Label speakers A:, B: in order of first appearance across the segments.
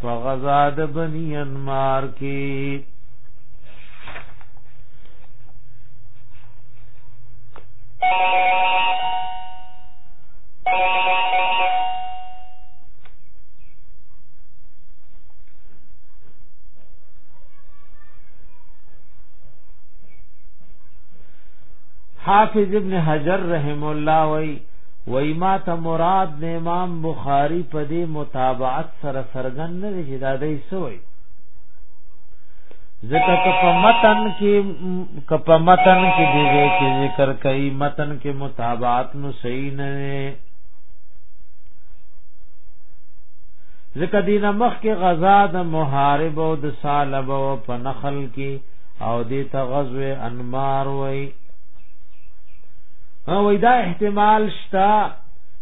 A: په غزا د بنی انمار کې حافظ ابن حجر رحم الله وی وی ما ته مراد د امام بخاری په دې متابعت سره سرګن نه دی چې دا دی سوی ذکر کپ متن کی کپ متن کی دیوے کی ذکر کئی متن کی مطابعات نو صحیح نه ذکر دین مخ کی غزا د محارب او د سالب او په نخل کی او دی ته غزوه انمار وای او دا احتمال شتا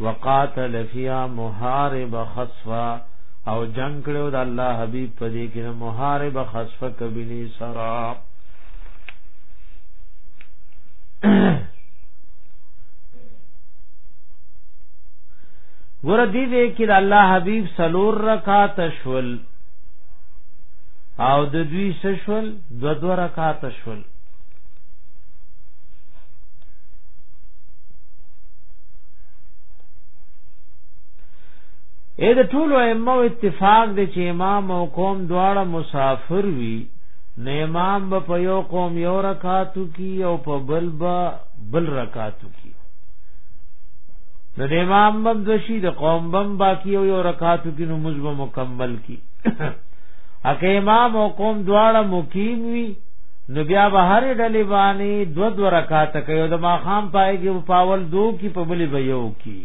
A: وقاتل فيها محارب خصفا او جنگ کړو د الله حبيب په دې کې محارب خصفه کبيني سرا ګور دې دې کې د الله حبيب سلور رکعات شول او د دوی سشول دو دو رکعات شول اې د ټولو ائمه اتفاق دی چې امام او قوم دواړه مسافر وي نه امام به په یو قوم یو رکاتو کی او په بل به بل رکاتو کی نو د امام بم دوشي د قوم بم باقی او یو رکاتو کی نو مزب مکمل کی اکه امام او قوم دواړه مقیم وي نو بیا به هر ډلې باندې دو دو رکعات کوي او د ماخام پای کې پاول دو کی په بلی به یو کی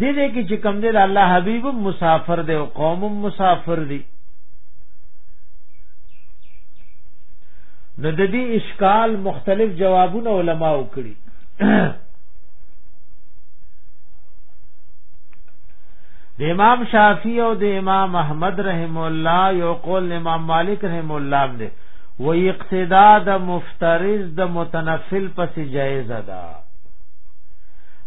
A: دې دې کې چې کم دې الله حبیب مسافر دی او قوم مسافر دی نو د دې اشکال مختلف جوابونه علما وکړي د امام شافعی او د امام احمد رحم الله یو قول امام مالک رحم الله دی و اقتدا د مفترض د متنفل پس جایز ده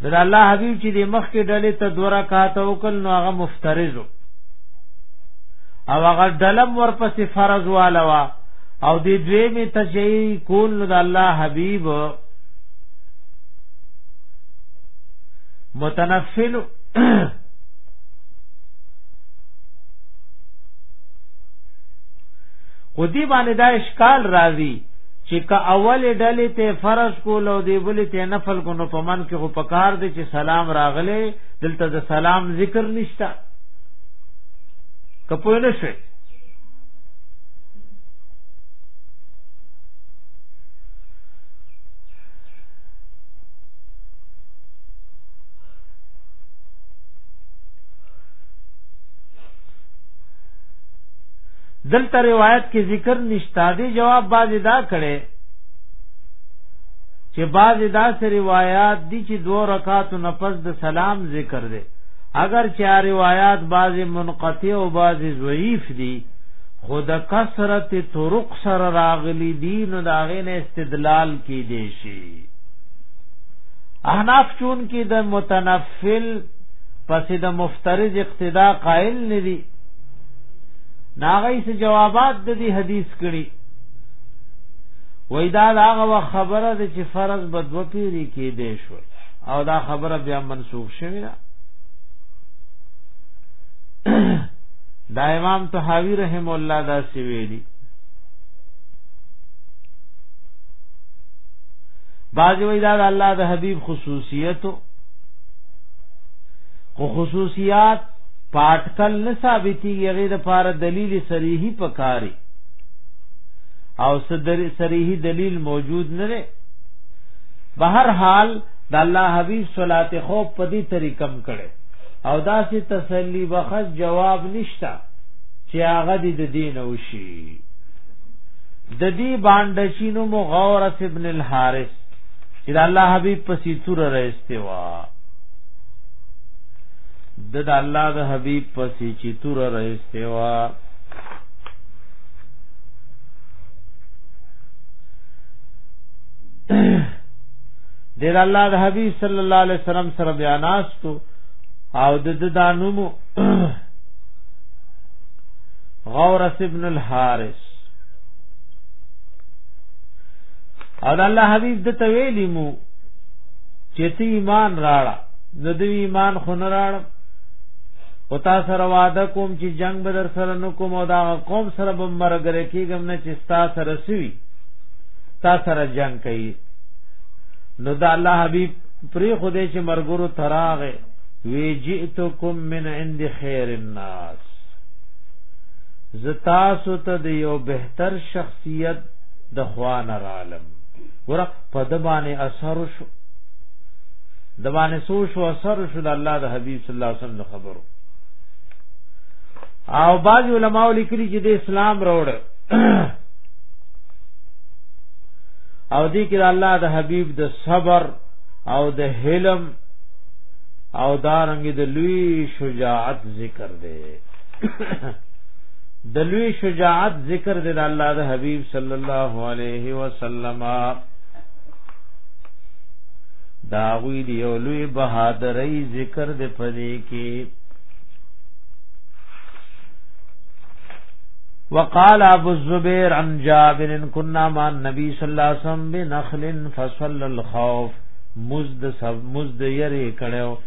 A: د الله حبیب چې د مخ کې ډلې ته دوه رکعات وکړ نو هغه مفترض او هغه ډلم ورپسې فرض والوا او د دوی می تشیع کول د الله حبیب متنفل خو دی باندې دا اشکال راځي چې که اول ډلې ته فرض کول او دی بلې ته نفل کو نو پمن کې خو پکار دی چې سلام راغله دلته د سلام ذکر نشتا کپوی نشوي دلته روایت کې ذکر نشتا دی جواب باز ادا کړي چې باز ادا سے روایت دي چې دو رکعات نفس د سلام ذکر دی اگر چا روایت باز منقطع او باز ضعیف دي خود کثرت طرق سره راغلي دي نو داغه نه استدلال کې دي شي احناف چون کې د متنفل پس د مفترض اقتدا قائل ندي ناغی سے جوابات د دې حدیث کړي وای دا هغه خبره ده چې فرض بدو پیری کې دی شو او دا خبره بیا منسوخ شوه دا دا امام طحاوی رحم الله دا سی ویلی بعض وی دا الله د حبیب خصوصیت خو خصوصیات پاتکل نه ثابتي یغه د پاره دلیل صریحي پکاري او صدر صریحي دلیل موجود نه لري بهر حال د الله حبیب صلوات خو په دې طریقم کړي او دا سي تسلی بخش جواب نشتا چې هغه دې د دین وشي د دې باندې شینو مغورث ابن الحارث چې د الله حبیب په سیتور راځته وا د د الله د حبیب په سیتور راځته وا د الله د حبیب صلی الله علیه وسلم سره بیاناستو او د د دانومو غورث ابن الحارث او د الله حبیب د تویلی مو چې تی ایمان راړه نو د ایمان خو نه راړه او تا سره وعده کوم چې جنگ به در سره نو کوم او دا قوم سره به مرګره کیږم نه چې تا سره سوي تا سره جنگ کوي نو دا الله حبیب پری خدای چې مرګورو تراغه وی جئتکم من عند خیر الناس زتاسو ته د یو بهتر شخصیت د خوان رالم ګور په د باندې اثر شو د باندې سو شو اثر شو د الله د حبیب صلی الله علیه وسلم خبرو او بعض علماء لیکلي چې د اسلام روړ او دې کې الله د حبیب د صبر او د حلم او دارنګ د لوی شجاعت ذکر دی د لوی شجاعت ذکر د الله د حبیب صلی الله علیه وسلم دا وی دی او لوی بهادرۍ ذکر د پدې کې وقال ابو الزبير عن جابر كنا مع النبي صلى الله عليه وسلم بنخل فصلى الخوف مزد سب مزد يري کړو